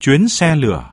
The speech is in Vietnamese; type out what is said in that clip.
chuyến xe lửa.